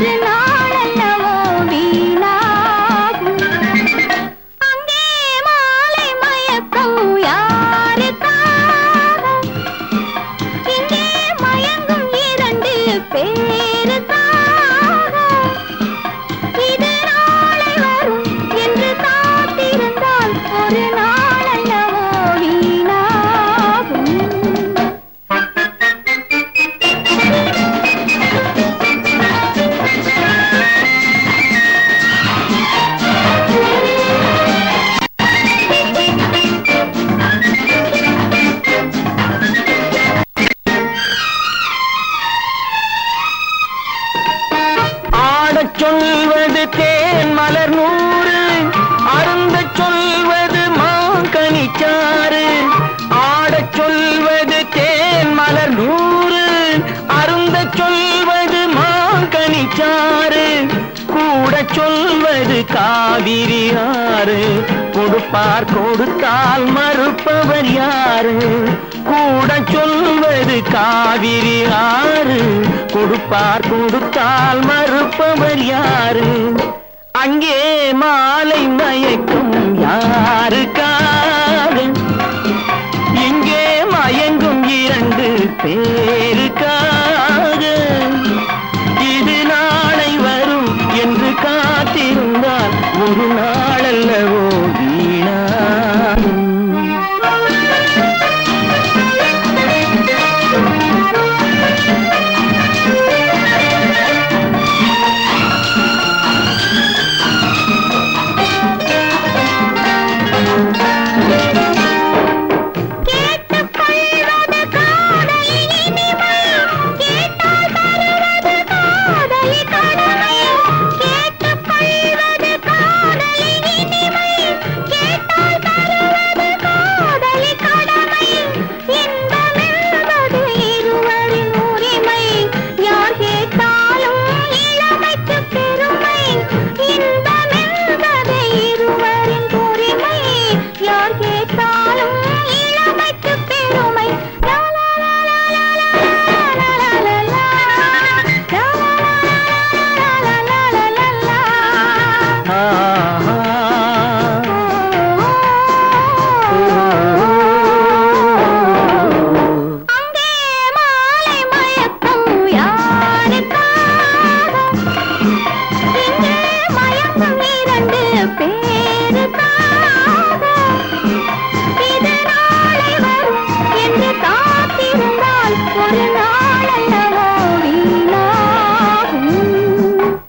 Allez. சொல்வது தேன் மலர் நூறு அருந்த சொல்வது மாங்கனிச்சாறு ஆடச் சொல்வது தேன் மலர் நூறு அருந்த சொல்வது மாங்கனிச்சாறு கூட சொல்வது காவிரி ஆறு கொடுப்பார் கொடுத்தால் மறுப்பவர் யாரு? கூட சொல்வது காவிரி ஆறு. கொடுப்பார் கொடுத்தால் மறுப்பவர் யாரு? அங்கே மாலை மயக்கும் யாருக்காக? இங்கே மயங்கும் இரண்டு பேர் प्यार